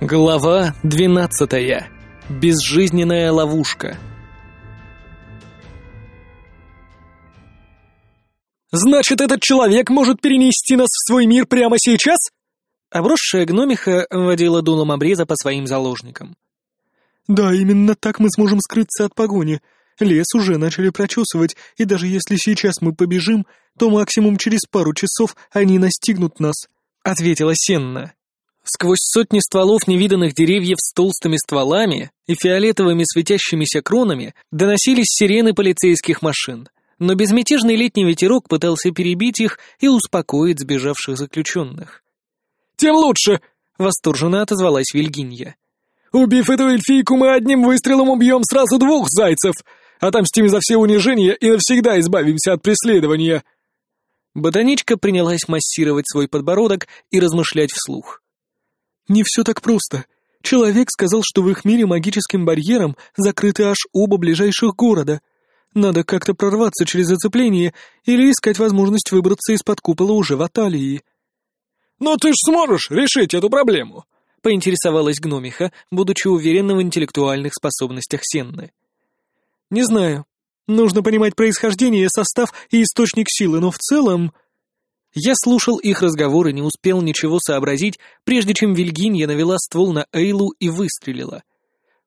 Глава двенадцатая. Безжизненная ловушка. «Значит, этот человек может перенести нас в свой мир прямо сейчас?» Обросшая гномиха водила дулом обреза по своим заложникам. «Да, именно так мы сможем скрыться от погони. Лес уже начали прочесывать, и даже если сейчас мы побежим, то максимум через пару часов они настигнут нас», — ответила Сенна. Сквозь сотни стволов невиданных деревьев с толстыми стволами и фиолетовыми светящимися кронами доносились сирены полицейских машин, но безмятежный летний ветерок пытался перебить их и успокоить сбежавших заключенных. «Тем лучше!» — восторженно отозвалась Вильгинья. «Убив эту эльфийку, мы одним выстрелом убьем сразу двух зайцев! Отомстим за все унижения и навсегда избавимся от преследования!» Ботаничка принялась массировать свой подбородок и размышлять вслух. «Не все так просто. Человек сказал, что в их мире магическим барьером закрыты аж оба ближайших города. Надо как-то прорваться через зацепление или искать возможность выбраться из-под купола уже в Аталии». «Но ты ж сможешь решить эту проблему!» — поинтересовалась гномиха, будучи уверена в интеллектуальных способностях Сенны. «Не знаю. Нужно понимать происхождение, состав и источник силы, но в целом...» Я слушал их разговор и не успел ничего сообразить, прежде чем Вильгинья навела ствол на Эйлу и выстрелила.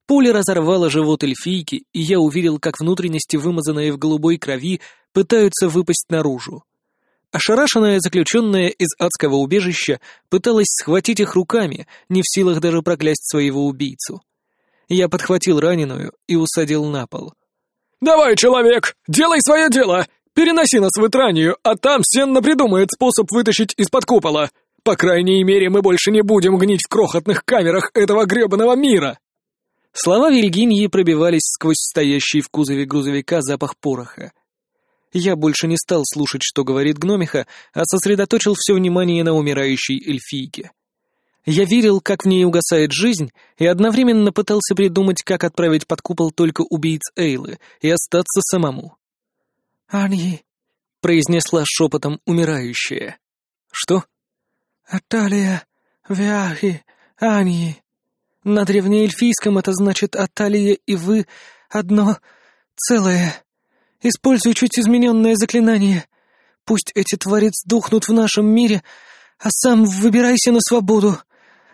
Пуля разорвала живот эльфийки, и я увидел, как внутренности, вымазанные в голубой крови, пытаются выпасть наружу. Ошарашенная заключенная из адского убежища пыталась схватить их руками, не в силах даже проклясть своего убийцу. Я подхватил раненую и усадил на пол. «Давай, человек, делай свое дело!» Переноси нас в Итранию, а там Сенна придумает способ вытащить из-под купола. По крайней мере, мы больше не будем гнить в крохотных камерах этого гребаного мира!» Слова Вильгиньи пробивались сквозь стоящий в кузове грузовика запах пороха. Я больше не стал слушать, что говорит гномиха, а сосредоточил все внимание на умирающей эльфийке. Я верил, как в ней угасает жизнь, и одновременно пытался придумать, как отправить под купол только убийц Эйлы и остаться самому. «Ани», — произнесла шепотом умирающая. «Что?» «Аталия, Виахи, Ани. На древнеэльфийском это значит «Аталия» и «Вы» одно целое. Используй чуть измененное заклинание. Пусть эти твари сдохнут в нашем мире, а сам выбирайся на свободу.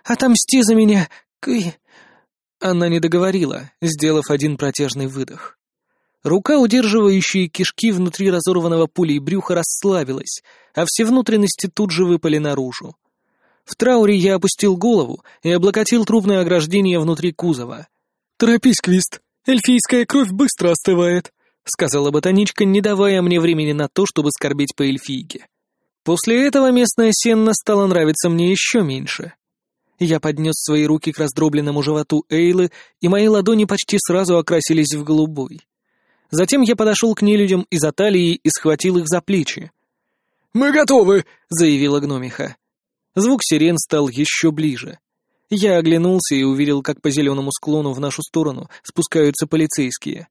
Отомсти за меня, Кы...» Она не договорила, сделав один протяжный выдох. Рука, удерживающая кишки внутри разорванного пулей брюха, расслабилась, а все внутренности тут же выпали наружу. В трауре я опустил голову и облокотил трупное ограждение внутри кузова. «Торопись, Квист, эльфийская кровь быстро остывает», — сказала ботаничка, не давая мне времени на то, чтобы скорбеть по эльфийке. После этого местная сенна стала нравиться мне еще меньше. Я поднес свои руки к раздробленному животу Эйлы, и мои ладони почти сразу окрасились в голубой. Затем я подошел к нелюдям из Аталии и схватил их за плечи. «Мы готовы!» — заявила гномиха. Звук сирен стал еще ближе. Я оглянулся и увидел, как по зеленому склону в нашу сторону спускаются полицейские.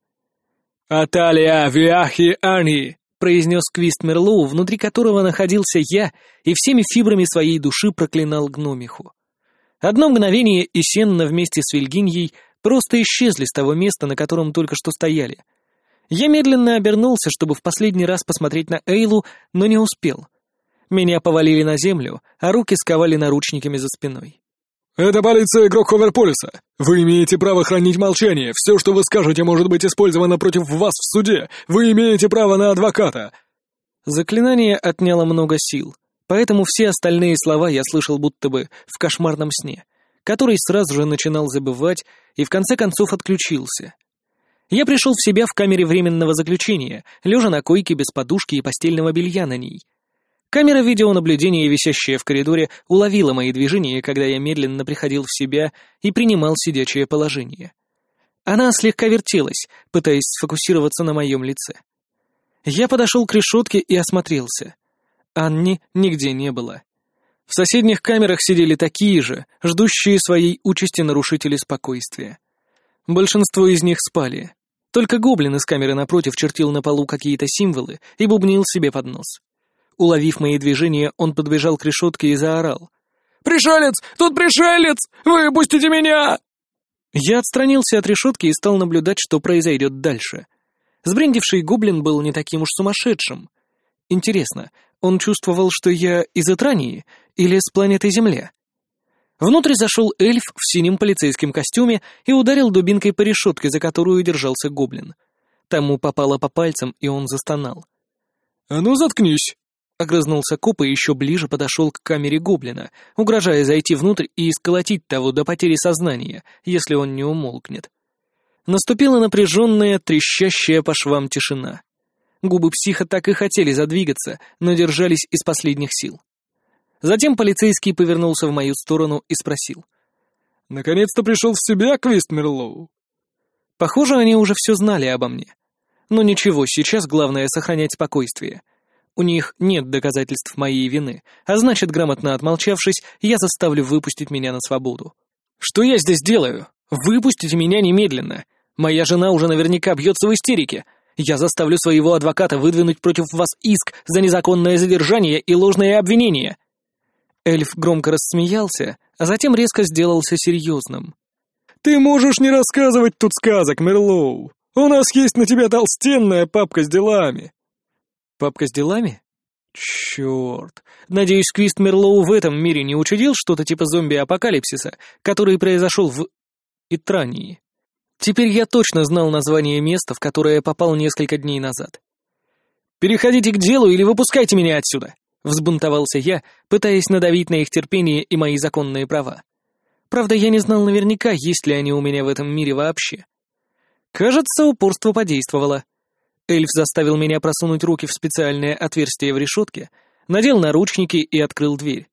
«Аталия, Виахи, Ани!» — произнес Квист Мерлоу, внутри которого находился я и всеми фибрами своей души проклинал гномиху. Одно мгновение и Сенна вместе с Вильгиньей просто исчезли с того места, на котором только что стояли — я медленно обернулся, чтобы в последний раз посмотреть на Эйлу, но не успел. Меня повалили на землю, а руки сковали наручниками за спиной. «Это полиция Грокховерполиса. Вы имеете право хранить молчание. Все, что вы скажете, может быть использовано против вас в суде. Вы имеете право на адвоката». Заклинание отняло много сил, поэтому все остальные слова я слышал будто бы в кошмарном сне, который сразу же начинал забывать и в конце концов отключился. Я пришел в себя в камере временного заключения, лежа на койке без подушки и постельного белья на ней. Камера видеонаблюдения, висящая в коридоре, уловила мои движения, когда я медленно приходил в себя и принимал сидячее положение. Она слегка вертелась, пытаясь сфокусироваться на моем лице. Я подошел к решетке и осмотрелся. Анни нигде не было. В соседних камерах сидели такие же, ждущие своей участи нарушители спокойствия. Большинство из них спали. Только гоблин из камеры напротив чертил на полу какие-то символы и бубнил себе под нос. Уловив мои движения, он подбежал к решетке и заорал. Пришелец! Тут пришелец! Выпустите меня!» Я отстранился от решетки и стал наблюдать, что произойдет дальше. Сбрендивший гоблин был не таким уж сумасшедшим. Интересно, он чувствовал, что я из Этрании или с планеты Земля? Внутрь зашел эльф в синем полицейском костюме и ударил дубинкой по решетке, за которую держался гоблин. Тому попало по пальцам, и он застонал. «А ну, заткнись!» Огрызнулся коп и еще ближе подошел к камере гоблина, угрожая зайти внутрь и исколотить того до потери сознания, если он не умолкнет. Наступила напряженная, трещащая по швам тишина. Губы психа так и хотели задвигаться, но держались из последних сил. Затем полицейский повернулся в мою сторону и спросил. «Наконец-то пришел в себя, Квист Мерлоу?» Похоже, они уже все знали обо мне. Но ничего, сейчас главное сохранять спокойствие — у них нет доказательств моей вины, а значит, грамотно отмолчавшись, я заставлю выпустить меня на свободу. Что я здесь делаю? Выпустите меня немедленно. Моя жена уже наверняка бьется в истерике. Я заставлю своего адвоката выдвинуть против вас иск за незаконное задержание и ложное обвинение. Эльф громко рассмеялся, а затем резко сделался серьезным. «Ты можешь не рассказывать тут сказок, Мерлоу. У нас есть на тебя толстенная папка с делами. Папка с делами? Черт. Надеюсь, Квист Мерлоу в этом мире не учудил что-то типа зомби-апокалипсиса, который произошел в... Итрании. Теперь я точно знал название места, в которое попал несколько дней назад. «Переходите к делу или выпускайте меня отсюда!» — взбунтовался я, пытаясь надавить на их терпение и мои законные права. Правда, я не знал наверняка, есть ли они у меня в этом мире вообще. Кажется, упорство подействовало. Эльф заставил меня просунуть руки в специальное отверстие в решетке, надел наручники и открыл дверь.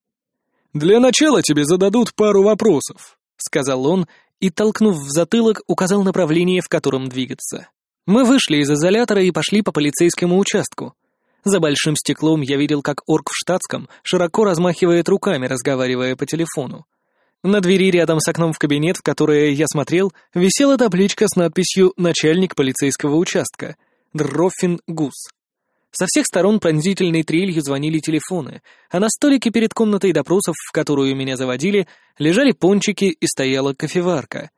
«Для начала тебе зададут пару вопросов», — сказал он и, толкнув в затылок, указал направление, в котором двигаться. Мы вышли из изолятора и пошли по полицейскому участку. За большим стеклом я видел, как орк в штатском широко размахивает руками, разговаривая по телефону. На двери рядом с окном в кабинет, в которое я смотрел, висела табличка с надписью «Начальник полицейского участка», Дрофин Гус. Со всех сторон пронзительной трелью звонили телефоны, а на столике перед комнатой допросов, в которую меня заводили, лежали пончики и стояла кофеварка.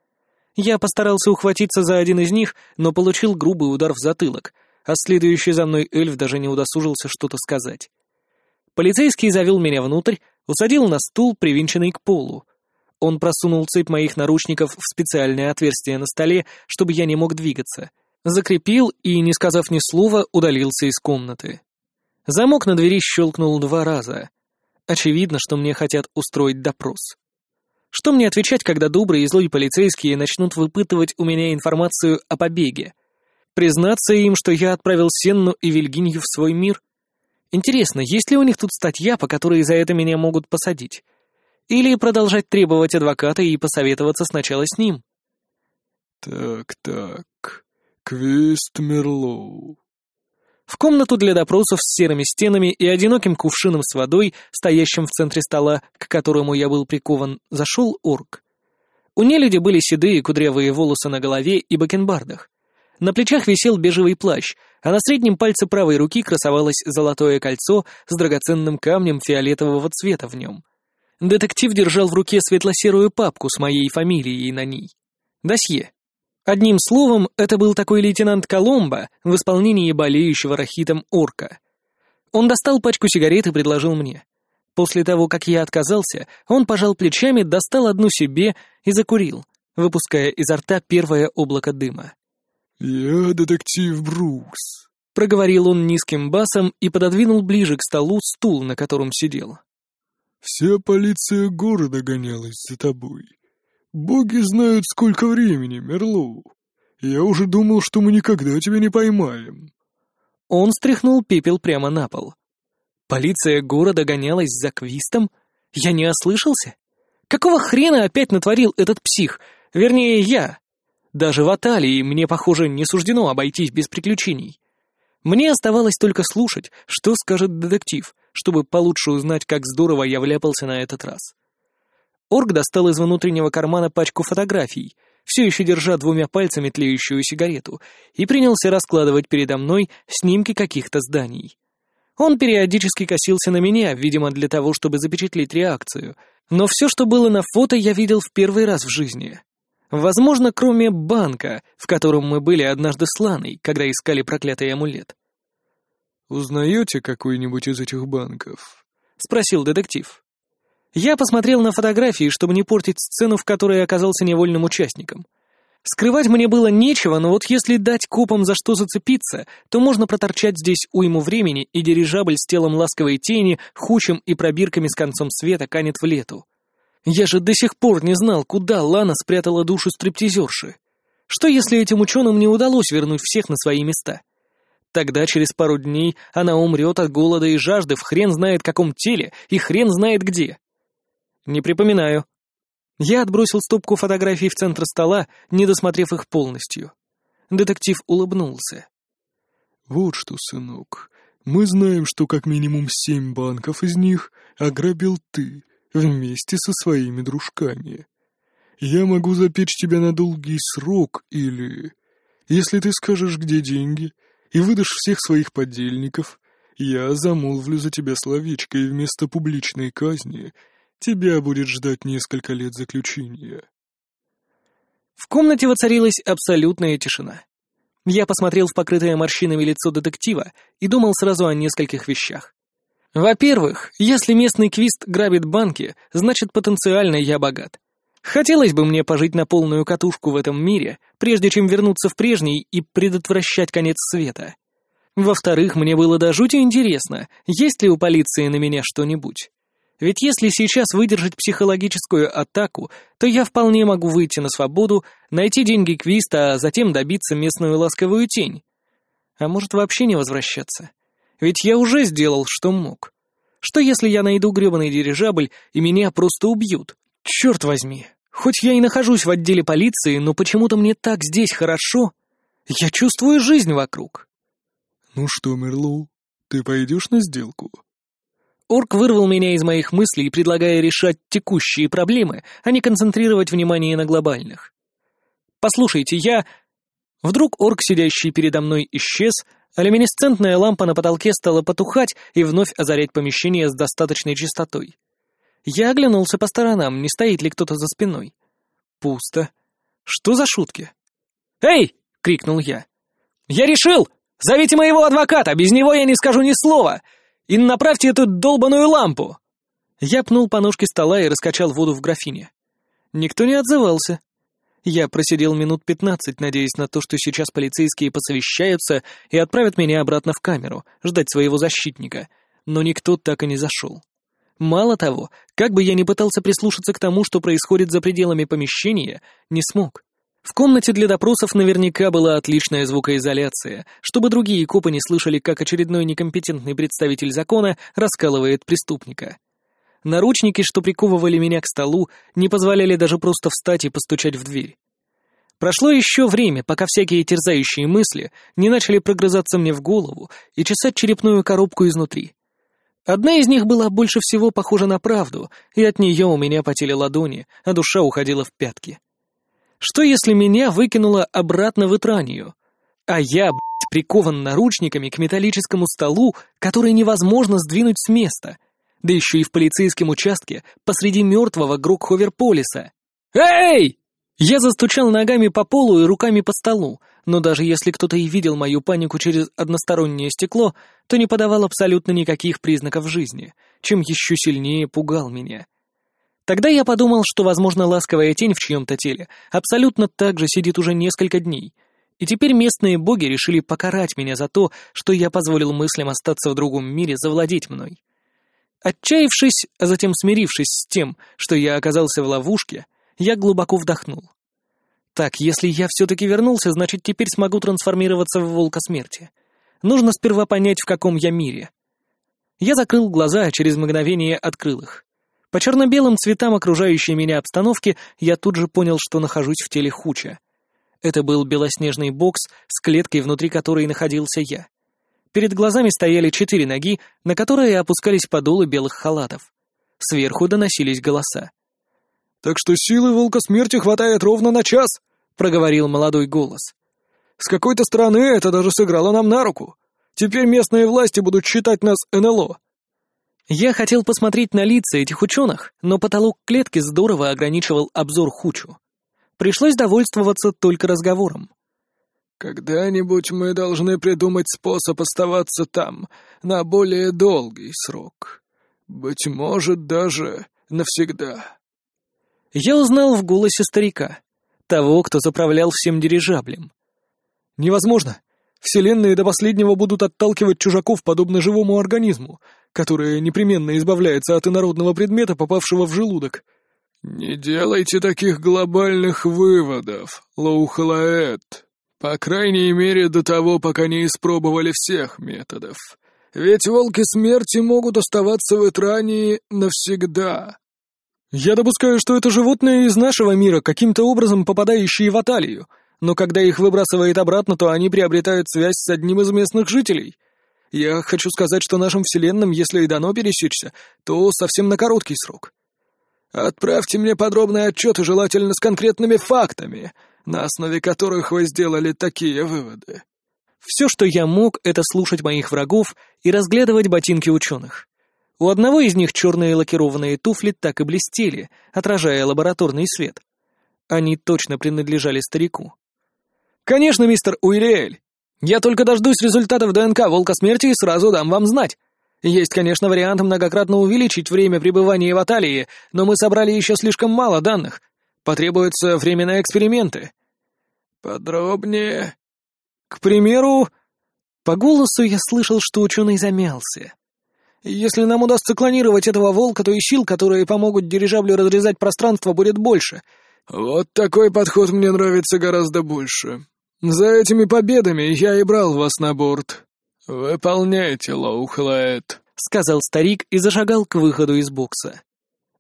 Я постарался ухватиться за один из них, но получил грубый удар в затылок, а следующий за мной эльф даже не удосужился что-то сказать. Полицейский завел меня внутрь, усадил на стул, привинченный к полу. Он просунул цепь моих наручников в специальное отверстие на столе, чтобы я не мог двигаться — закрепил и, не сказав ни слова, удалился из комнаты. Замок на двери щелкнул два раза. Очевидно, что мне хотят устроить допрос. Что мне отвечать, когда добрые и злые полицейские начнут выпытывать у меня информацию о побеге? Признаться им, что я отправил Сенну и Вильгинью в свой мир? Интересно, есть ли у них тут статья, по которой за это меня могут посадить? Или продолжать требовать адвоката и посоветоваться сначала с ним? «Так-так», Квист Мерлоу. В комнату для допросов с серыми стенами и одиноким кувшином с водой, стоящим в центре стола, к которому я был прикован, зашел орк. У нелюди были седые кудрявые волосы на голове и бакенбардах. На плечах висел бежевый плащ, а на среднем пальце правой руки красовалось золотое кольцо с драгоценным камнем фиолетового цвета в нем. Детектив держал в руке светло-серую папку с моей фамилией на ней. Досье. Одним словом, это был такой лейтенант Коломбо в исполнении болеющего рахитом орка. Он достал пачку сигарет и предложил мне. После того, как я отказался, он пожал плечами, достал одну себе и закурил, выпуская изо рта первое облако дыма. «Я детектив Брукс», — проговорил он низким басом и пододвинул ближе к столу стул, на котором сидел. «Вся полиция города гонялась за тобой. «Боги знают, сколько времени, Мерлоу. Я уже думал, что мы никогда тебя не поймаем». Он стряхнул пепел прямо на пол. «Полиция города гонялась за Квистом? Я не ослышался? Какого хрена опять натворил этот псих? Вернее, я. Даже в Аталии мне, похоже, не суждено обойтись без приключений. Мне оставалось только слушать, что скажет детектив, чтобы получше узнать, как здорово я вляпался на этот раз. Орг достал из внутреннего кармана пачку фотографий, все еще держа двумя пальцами тлеющую сигарету, и принялся раскладывать передо мной снимки каких-то зданий. Он периодически косился на меня, видимо, для того, чтобы запечатлеть реакцию, Но все, что было на фото, я видел в первый раз в жизни. Возможно, кроме банка, в котором мы были однажды с Ланой, когда искали проклятый амулет. «Узнаете какой-нибудь из этих банков?» — спросил детектив. Я посмотрел на фотографии, чтобы не портить сцену, в которой оказался невольным участником. Скрывать мне было нечего, но вот если дать копам за что зацепиться, то можно проторчать здесь уйму времени, и дирижабль с телом ласковой тени, хучем и пробирками с концом света канет в лету. Я же до сих пор не знал, куда Лана спрятала душу стриптизерши. Что если этим ученым не удалось вернуть всех на свои места? Тогда через пару дней она умрет от голода и жажды в хрен знает каком теле и хрен знает где. Не припоминаю. Я отбросил стопку фотографий в центр стола, не досмотрев их полностью. Детектив улыбнулся. «Вот что, сынок, мы знаем, что как минимум семь банков из них ограбил ты, вместе со своими дружками. Я могу запечь тебя на долгий срок или... Если ты скажешь, где деньги, и выдашь всех своих подельников, я замолвлю за тебя словечко, и вместо публичной казни тебя будет ждать несколько лет заключения. В комнате воцарилась абсолютная тишина. Я посмотрел в покрытое морщинами лицо детектива и думал сразу о нескольких вещах. Во-первых, если местный квист грабит банки, значит потенциально я богат. Хотелось бы мне пожить на полную катушку в этом мире, прежде чем вернуться в прежний и предотвращать конец света. Во-вторых, мне было до жути интересно, есть ли у полиции на меня что-нибудь. Ведь если сейчас выдержать психологическую атаку, то я вполне могу выйти на свободу, найти деньги Квиста, а затем добиться местную ласковую тень. А может вообще не возвращаться? Ведь я уже сделал, что мог. Что если я найду гребаный дирижабль, и меня просто убьют? Черт возьми. Хоть я и нахожусь в отделе полиции, но почему-то мне так здесь хорошо. Я чувствую жизнь вокруг. «Ну что, Мерлоу, ты пойдешь на сделку?» Орк вырвал меня из моих мыслей, предлагая решать текущие проблемы, а не концентрировать внимание на глобальных. «Послушайте, я...» Вдруг орк, сидящий передо мной, исчез, а лампа на потолке стала потухать и вновь озарять помещение с достаточной частотой. Я оглянулся по сторонам, не стоит ли кто-то за спиной. Пусто. Что за шутки? «Эй!» — крикнул я. «Я решил! Зовите моего адвоката, без него я не скажу ни слова! И направьте эту долбаную лампу!» Я пнул по ножке стола и раскачал воду в графине. Никто не отзывался. Я просидел минут пятнадцать, надеясь на то, что сейчас полицейские посовещаются и отправят меня обратно в камеру, ждать своего защитника, но никто так и не зашел. Мало того, как бы я ни пытался прислушаться к тому, что происходит за пределами помещения, не смог. В комнате для допросов наверняка была отличная звукоизоляция, чтобы другие копы не слышали, как очередной некомпетентный представитель закона раскалывает преступника. Наручники, что приковывали меня к столу, не позволяли даже просто встать и постучать в дверь. Прошло еще время, пока всякие терзающие мысли не начали прогрызаться мне в голову и чесать черепную коробку изнутри. Одна из них была больше всего похожа на правду, и от нее у меня потели ладони, а душа уходила в пятки. Что если меня выкинуло обратно в Итранию? А я, блядь, прикован наручниками к металлическому столу, который невозможно сдвинуть с места — да еще и в полицейском участке посреди мертвого Грокховерполиса. «Эй!» Я застучал ногами по полу и руками по столу, но даже если кто-то и видел мою панику через одностороннее стекло, то не подавал абсолютно никаких признаков жизни, чем еще сильнее пугал меня. Тогда я подумал, что, возможно, ласковая тень в чьем-то теле абсолютно так же сидит уже несколько дней, и теперь местные боги решили покарать меня за то, что я позволил мыслям остаться в другом мире завладеть мной. Отчаявшись, а затем смирившись с тем, что я оказался в ловушке, я глубоко вдохнул. Так, если я все-таки вернулся, значит, теперь смогу трансформироваться в волка смерти. Нужно сперва понять, в каком я мире. Я закрыл глаза, а через мгновение открыл их. По черно-белым цветам окружающей меня обстановки я тут же понял, что нахожусь в теле Хуча. Это был белоснежный бокс с клеткой, внутри которой находился я. Перед глазами стояли четыре ноги, на которые опускались подолы белых халатов. Сверху доносились голоса. «Так что силы волка смерти хватает ровно на час», — проговорил молодой голос. «С какой-то стороны это даже сыграло нам на руку. Теперь местные власти будут считать нас НЛО». Я хотел посмотреть на лица этих ученых, но потолок клетки здорово ограничивал обзор Хучу. Пришлось довольствоваться только разговором. «Когда-нибудь мы должны придумать способ оставаться там на более долгий срок. Быть может, даже навсегда». Я узнал в голосе старика, того, кто заправлял всем дирижаблем. «Невозможно. Вселенные до последнего будут отталкивать чужаков подобно живому организму, который непременно избавляется от инородного предмета, попавшего в желудок. «Не делайте таких глобальных выводов, Лоухалаэт. По крайней мере, до того, пока не испробовали всех методов. Ведь волки смерти могут оставаться в Этрании навсегда». «Я допускаю, что это животные из нашего мира, каким-то образом попадающие в Аталию», но когда их выбрасывает обратно, то они приобретают связь с одним из местных жителей. Я хочу сказать, что нашим вселенным, если и дано пересечься, то совсем на короткий срок. Отправьте мне подробный отчет и желательно с конкретными фактами, на основе которых вы сделали такие выводы. Все, что я мог, это слушать моих врагов и разглядывать ботинки ученых. У одного из них черные лакированные туфли так и блестели, отражая лабораторный свет. Они точно принадлежали старику. «Конечно, мистер Уириэль. Я только дождусь результатов ДНК Волка Смерти и сразу дам вам знать. Есть, конечно, вариант многократно увеличить время пребывания в Аталии, но мы собрали еще слишком мало данных. Потребуется время на эксперименты». «Подробнее». «К примеру...» По голосу я слышал, что ученый замялся. «Если нам удастся клонировать этого волка, то и сил, которые помогут дирижаблю разрезать пространство, будет больше». «Вот такой подход мне нравится гораздо больше», «За этими победами я и брал вас на борт. Выполняйте, Лоухлайт», — сказал старик и зашагал к выходу из бокса.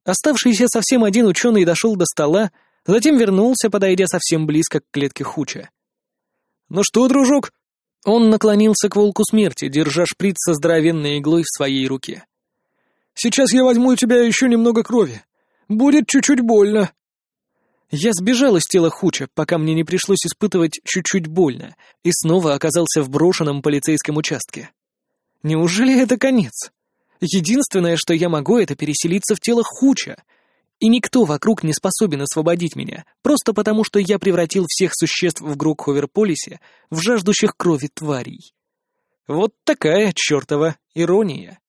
Оставшийся совсем один ученый дошел до стола, затем вернулся, подойдя совсем близко к клетке Хуча. «Ну что, дружок?» Он наклонился к волку смерти, держа шприц со здоровенной иглой в своей руке. «Сейчас я возьму у тебя еще немного крови. Будет чуть-чуть больно». Я сбежал из тела Хуча, пока мне не пришлось испытывать чуть-чуть больно, и снова оказался в брошенном полицейском участке. Неужели это конец? Единственное, что я могу, это переселиться в тело Хуча. И никто вокруг не способен освободить меня, просто потому что я превратил всех существ в Грокховерполисе в жаждущих крови тварей. Вот такая чертова ирония.